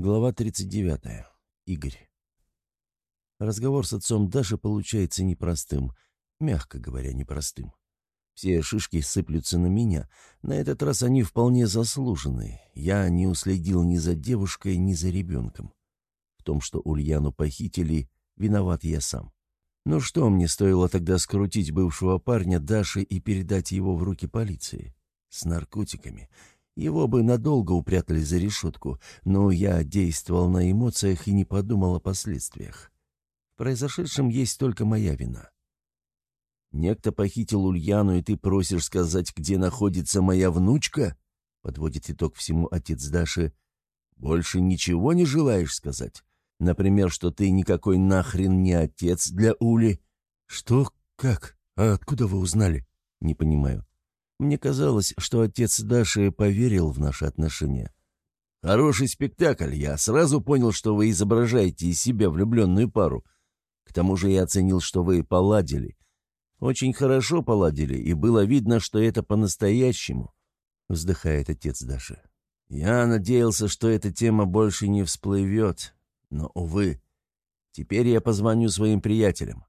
Глава 39. Игорь. Разговор с отцом Даши получается непростым, мягко говоря, непростым. Все шишки сыплются на меня. На этот раз они вполне заслужены. Я не уследил ни за девушкой, ни за ребенком. В том, что Ульяну похитили, виноват я сам. Ну что мне стоило тогда скрутить бывшего парня Даши и передать его в руки полиции? С наркотиками. Его бы надолго упрятали за решетку, но я действовал на эмоциях и не подумал о последствиях. В произошедшем есть только моя вина. «Некто похитил Ульяну, и ты просишь сказать, где находится моя внучка?» — подводит итог всему отец Даши. «Больше ничего не желаешь сказать? Например, что ты никакой нахрен не отец для Ули?» «Что? Как? А откуда вы узнали?» «Не понимаю». Мне казалось, что отец Даши поверил в наши отношения. «Хороший спектакль. Я сразу понял, что вы изображаете из себя влюбленную пару. К тому же я оценил, что вы поладили. Очень хорошо поладили, и было видно, что это по-настоящему», — вздыхает отец Даши. «Я надеялся, что эта тема больше не всплывет, но, увы, теперь я позвоню своим приятелям».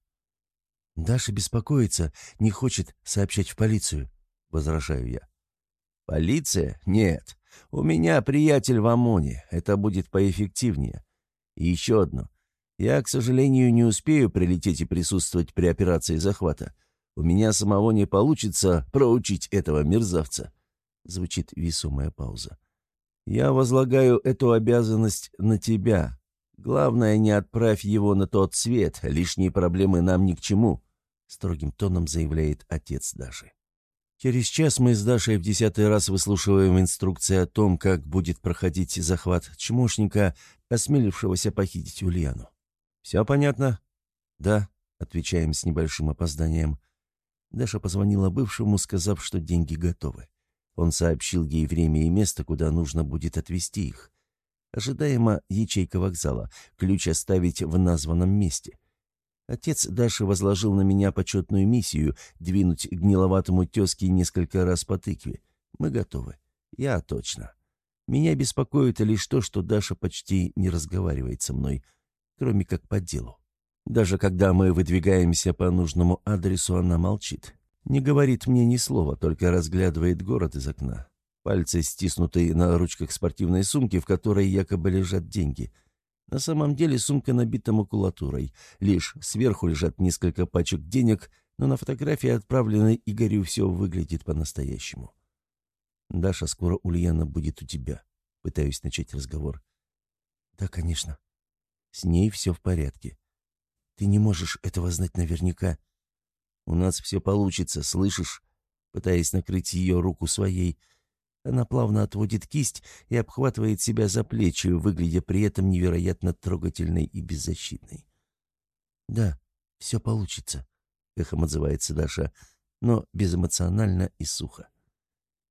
Даша беспокоится, не хочет сообщать в полицию. — возражаю я. «Полиция? Нет. У меня приятель в ОМОНе. Это будет поэффективнее. И еще одно. Я, к сожалению, не успею прилететь и присутствовать при операции захвата. У меня самого не получится проучить этого мерзавца». Звучит весомая пауза. «Я возлагаю эту обязанность на тебя. Главное, не отправь его на тот свет. Лишние проблемы нам ни к чему», — строгим тоном заявляет отец Даши. Через час мы с Дашей в десятый раз выслушиваем инструкции о том, как будет проходить захват чмошника, осмелившегося похитить Ульяну. «Все понятно?» «Да», — отвечаем с небольшим опозданием. Даша позвонила бывшему, сказав, что деньги готовы. Он сообщил ей время и место, куда нужно будет отвезти их. Ожидаемо ячейка вокзала, ключ оставить в названном месте — Отец Даши возложил на меня почетную миссию двинуть гниловатому тезке несколько раз по тыкве. Мы готовы. Я точно. Меня беспокоит лишь то, что Даша почти не разговаривает со мной, кроме как по делу. Даже когда мы выдвигаемся по нужному адресу, она молчит. Не говорит мне ни слова, только разглядывает город из окна. Пальцы стиснуты на ручках спортивной сумки, в которой якобы лежат деньги — на самом деле сумка набита макулатурой. Лишь сверху лежат несколько пачек денег, но на фотографии, отправленной Игорю, все выглядит по-настоящему. «Даша, скоро Ульяна будет у тебя». Пытаюсь начать разговор. «Да, конечно. С ней все в порядке. Ты не можешь этого знать наверняка. У нас все получится, слышишь?» Пытаясь накрыть ее руку своей, она плавно отводит кисть и обхватывает себя за плечи, выглядя при этом невероятно трогательной и беззащитной. «Да, все получится», — эхом отзывается Даша, но безэмоционально и сухо.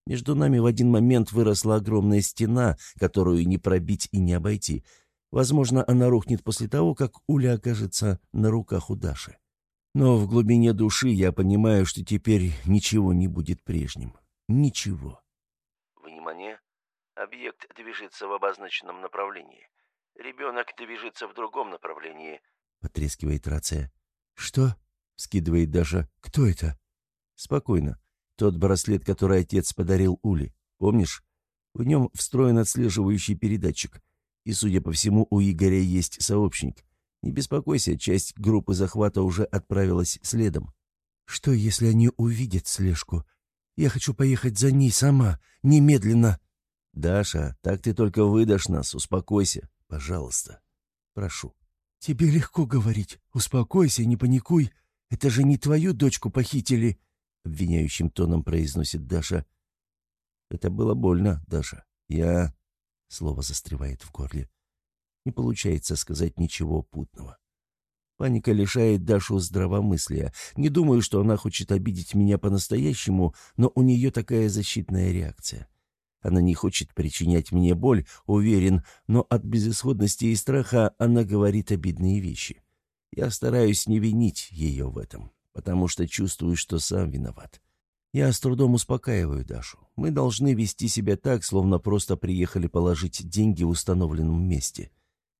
Между нами в один момент выросла огромная стена, которую не пробить и не обойти. Возможно, она рухнет после того, как Уля окажется на руках у Даши. Но в глубине души я понимаю, что теперь ничего не будет прежним. Ничего. Объект движется в обозначенном направлении. Ребенок движется в другом направлении. Потрескивает рация. «Что?» — скидывает Даша. «Кто это?» «Спокойно. Тот браслет, который отец подарил Ули. Помнишь? В нем встроен отслеживающий передатчик. И, судя по всему, у Игоря есть сообщник. Не беспокойся, часть группы захвата уже отправилась следом. Что, если они увидят слежку? Я хочу поехать за ней сама, немедленно. «Даша, так ты только выдашь нас, успокойся, пожалуйста. Прошу». «Тебе легко говорить. Успокойся, не паникуй. Это же не твою дочку похитили», — обвиняющим тоном произносит Даша. «Это было больно, Даша. Я...» — слово застревает в горле. Не получается сказать ничего путного. Паника лишает Дашу здравомыслия. Не думаю, что она хочет обидеть меня по-настоящему, но у нее такая защитная реакция. Она не хочет причинять мне боль, уверен, но от безысходности и страха она говорит обидные вещи. Я стараюсь не винить ее в этом, потому что чувствую, что сам виноват. Я с трудом успокаиваю Дашу. Мы должны вести себя так, словно просто приехали положить деньги в установленном месте.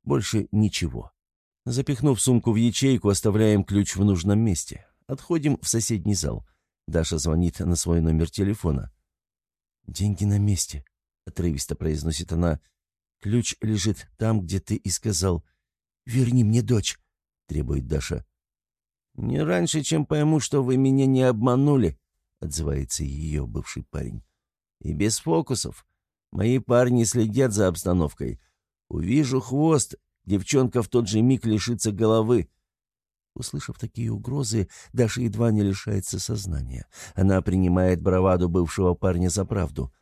Больше ничего. Запихнув сумку в ячейку, оставляем ключ в нужном месте. Отходим в соседний зал. Даша звонит на свой номер телефона. «Деньги на месте», — отрывисто произносит она. «Ключ лежит там, где ты и сказал. Верни мне дочь», — требует Даша. «Не раньше, чем пойму, что вы меня не обманули», — отзывается ее бывший парень. «И без фокусов. Мои парни следят за обстановкой. Увижу хвост, девчонка в тот же миг лишится головы. Услышав такие угрозы, Даша едва не лишается сознания. Она принимает браваду бывшего парня за правду.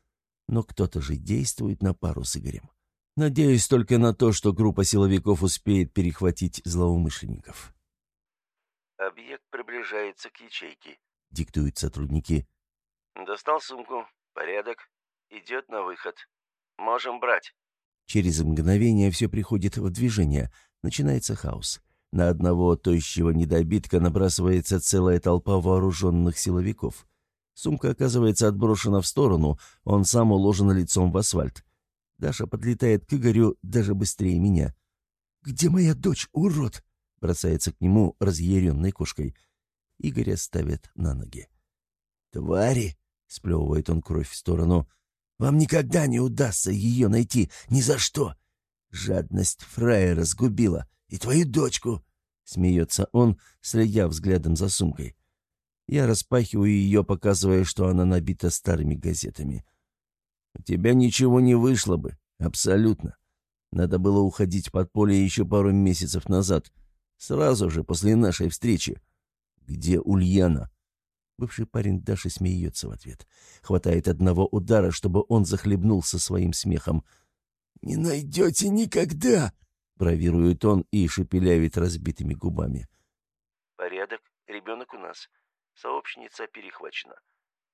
Но кто-то же действует на пару с Игорем. Надеюсь только на то, что группа силовиков успеет перехватить злоумышленников. «Объект приближается к ячейке», — диктуют сотрудники. «Достал сумку. Порядок. Идет на выход. Можем брать». Через мгновение все приходит в движение. Начинается хаос. На одного тощего недобитка набрасывается целая толпа вооруженных силовиков. Сумка оказывается отброшена в сторону, он сам уложен лицом в асфальт. Даша подлетает к Игорю даже быстрее меня. «Где моя дочь, урод?» — бросается к нему разъяренной кошкой. Игоря ставят на ноги. «Твари!» — сплевывает он кровь в сторону. «Вам никогда не удастся ее найти, ни за что! Жадность фраера сгубила. И твою дочку!» — смеется он, следя взглядом за сумкой. Я распахиваю ее, показывая, что она набита старыми газетами. «У тебя ничего не вышло бы. Абсолютно. Надо было уходить под поле еще пару месяцев назад. Сразу же после нашей встречи. Где Ульяна?» Бывший парень Даши смеется в ответ. Хватает одного удара, чтобы он захлебнулся своим смехом. «Не найдете никогда!» Бравирует он и шепелявит разбитыми губами. «Порядок. Ребенок у нас. Сообщница перехвачена.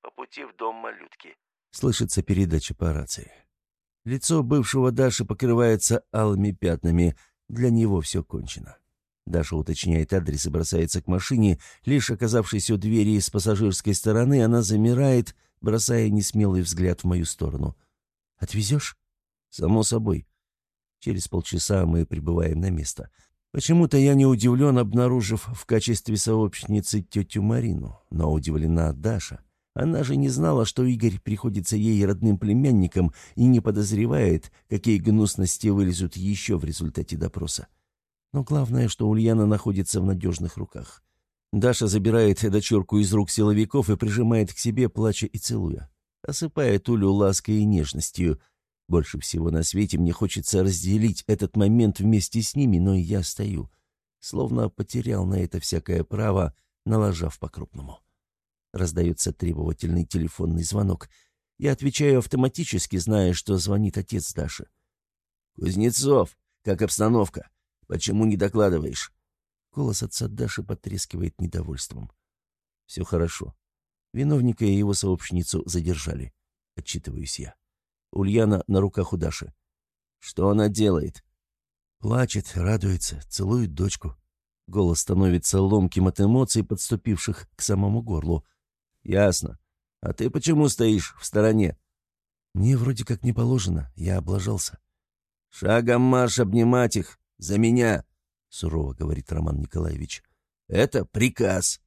По пути в дом малютки». Слышится передача по рации. Лицо бывшего Даши покрывается алыми пятнами. Для него все кончено. Даша уточняет адрес и бросается к машине. Лишь оказавшись у двери с пассажирской стороны, она замирает, бросая несмелый взгляд в мою сторону. «Отвезешь?» «Само собой. Через полчаса мы прибываем на место. Почему-то я не удивлен, обнаружив в качестве сообщницы тетю Марину, но удивлена Даша. Она же не знала, что Игорь приходится ей родным племянником и не подозревает, какие гнусности вылезут еще в результате допроса. Но главное, что Ульяна находится в надежных руках. Даша забирает дочурку из рук силовиков и прижимает к себе, плача и целуя. Осыпает Улю лаской и нежностью – больше всего на свете мне хочется разделить этот момент вместе с ними, но я стою, словно потерял на это всякое право, налажав по-крупному. Раздается требовательный телефонный звонок. Я отвечаю автоматически, зная, что звонит отец Даши. «Кузнецов, как обстановка? Почему не докладываешь?» Голос отца Даши потрескивает недовольством. «Все хорошо. Виновника и его сообщницу задержали», — отчитываюсь я. Ульяна на руках у Даши. «Что она делает?» Плачет, радуется, целует дочку. Голос становится ломким от эмоций, подступивших к самому горлу. «Ясно. А ты почему стоишь в стороне?» «Мне вроде как не положено, я облажался». «Шагом марш обнимать их! За меня!» — сурово говорит Роман Николаевич. «Это приказ!»